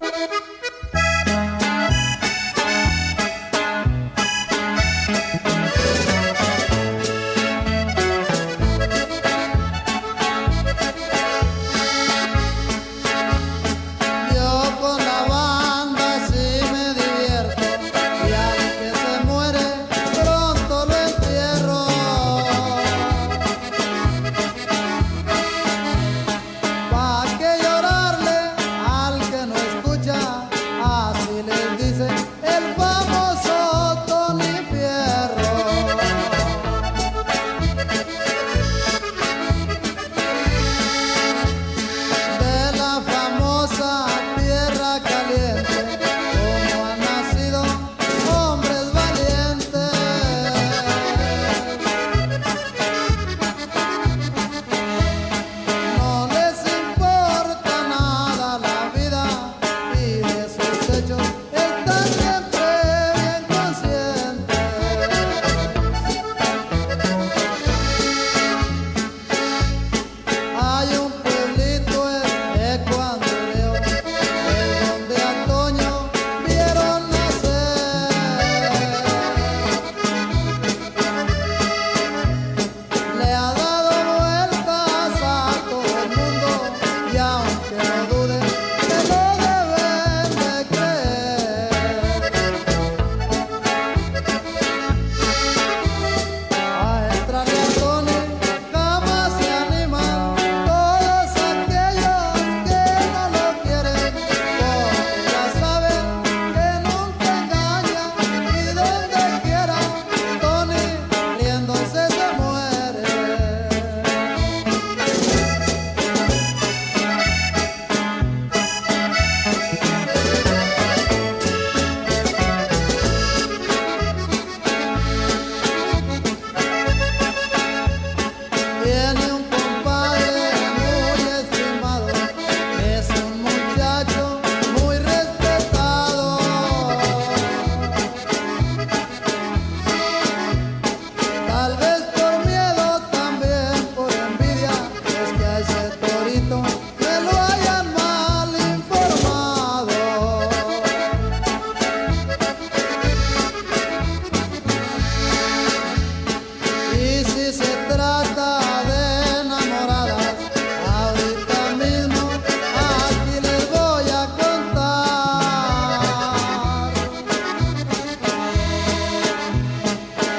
Bye.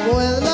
Well,